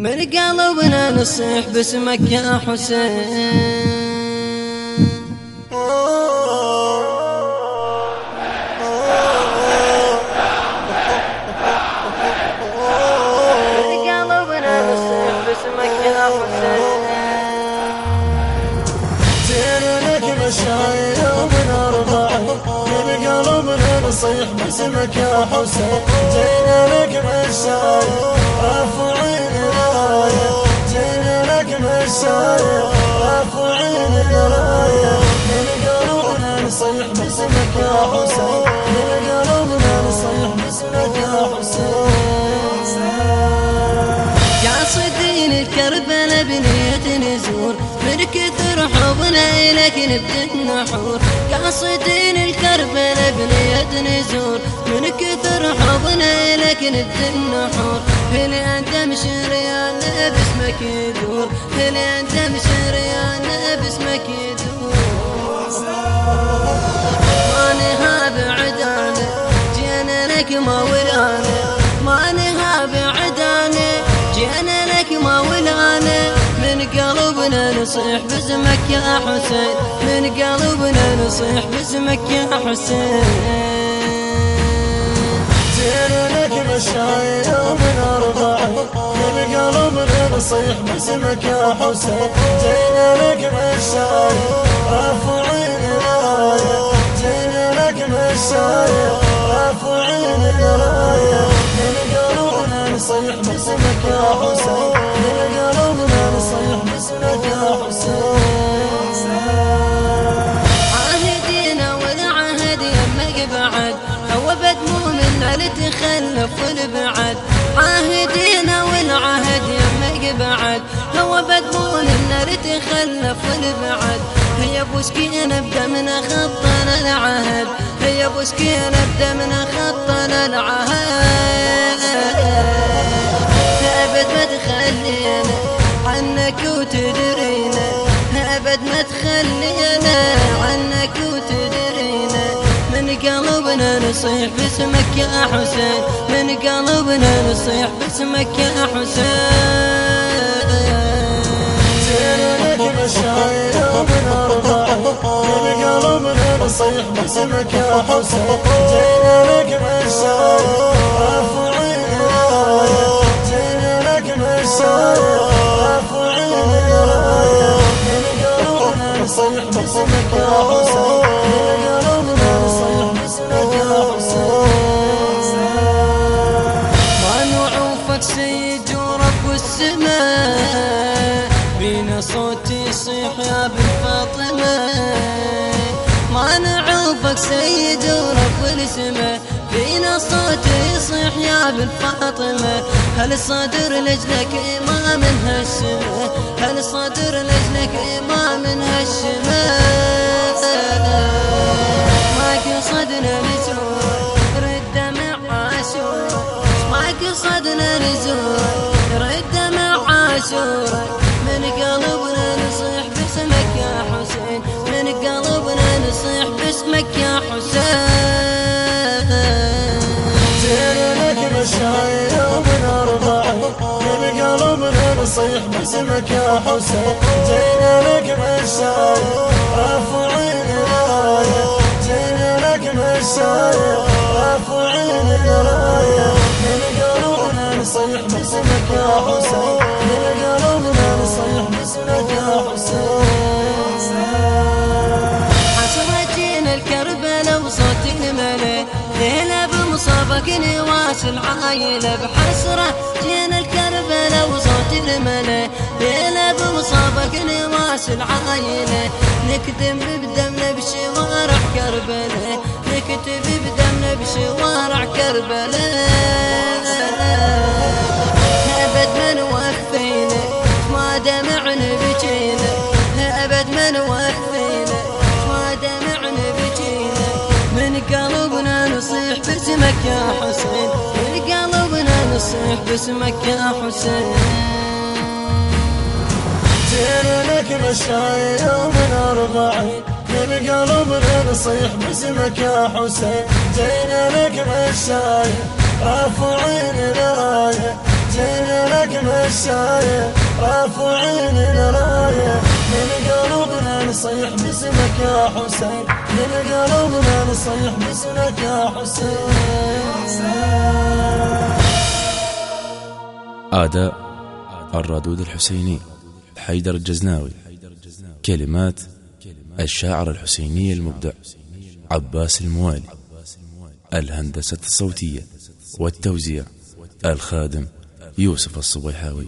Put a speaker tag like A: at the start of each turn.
A: من قلبنا نصيح باسمك يا حسين.
B: نصيح باسمك يا حسين. جينا لك بالشاي رافعين الراية جينا لك بالشاي رافعين الراية من قلوبنا نصيح باسمك يا حسين من قلوبنا نصيح باسمك يا حسين
A: قاصدين الكربلاء بنية نزور من كثر حبنا إليك نبدأ النحور قاصدين الكربلاء بنية نزور من كثر حبنا إليك نبدأ النحور هل أنت مشريانا باسمك يدور. هل أنت مشريانا باسمك يدور. ما نهاب عدانا جينا لك ما ولانا ما نهاب عدانا جينا لك ما ولانا من قلبنا نصيح باسمك يا حسين. من قلبنا نصيح باسمك يا حسين.
B: بالشاي من أربعين قلبنا نصيح باسمك يا حسين. جينا لك بالشاي رافعين الراية جينا لك بالشاي رافعين الراية قلبنا نصيح باسمك يا حسين.
A: لتخلف والبعد عاهدينا والعهد يمك بعد هو بدمو منا لتخلف والبعد هيا بوسكينا أبدأ من خطنا العهد. هيا بوسكينا أبدأ من خطنا العهد. أبد ما تخلينا عنك وتدرينا. أبد ما تخلينا عنك وتدرينا. قلبنا نصيح باسمك يا حسين. من قلبنا نصيح باسمك يا حسين.
B: من قلبنا نصيح باسمك يا حسين. جينا لك
A: نعوفك سيد ورب السماء بين صوتي يصيح يا بن فاطمة. هل صدر لجلك إمام هالسماء هل صدر لجلك إمام هالسماء ما قصدنا نزور رد مع عاشور. ما قصدنا نزور رد مع عاشور. باسمك يا حسين.
B: لك بالشاي من من قلبنا نصيح باسمك يا حسين. لك لك رافعين الراية. من قلبنا نصيح باسمك يا حسين. من نصيح باسمك يا حسين.
A: وصوت الملك ليلة بمصابك نواس العايلة بحسرة. جينا الكربلاء وصوت الملك ليلة بمصابك نواس العايلة نكتب بدمنا بشوارع كربلاء نكتب بدمنا بشوارع كربلاء باسمك يا حسين من قلبنا نصيح باسمك يا حسين.
B: جينا لك بالشاي من أربعين من قلبنا نصيح باسمك يا حسين. جينا لك بالشاي رافعين الراية. جينا لك مشاية رافعين الراية. من قلوبنا نصيح باسمك يا حسين. من قلوبنا نصيح باسمك يا حسين
C: أداء الردود الحسيني حيدر الجزناوي. كلمات الشاعر الحسيني المبدع عباس الموالي. الهندسة الصوتية والتوزيع الخادم يوسف الصبيحاوي.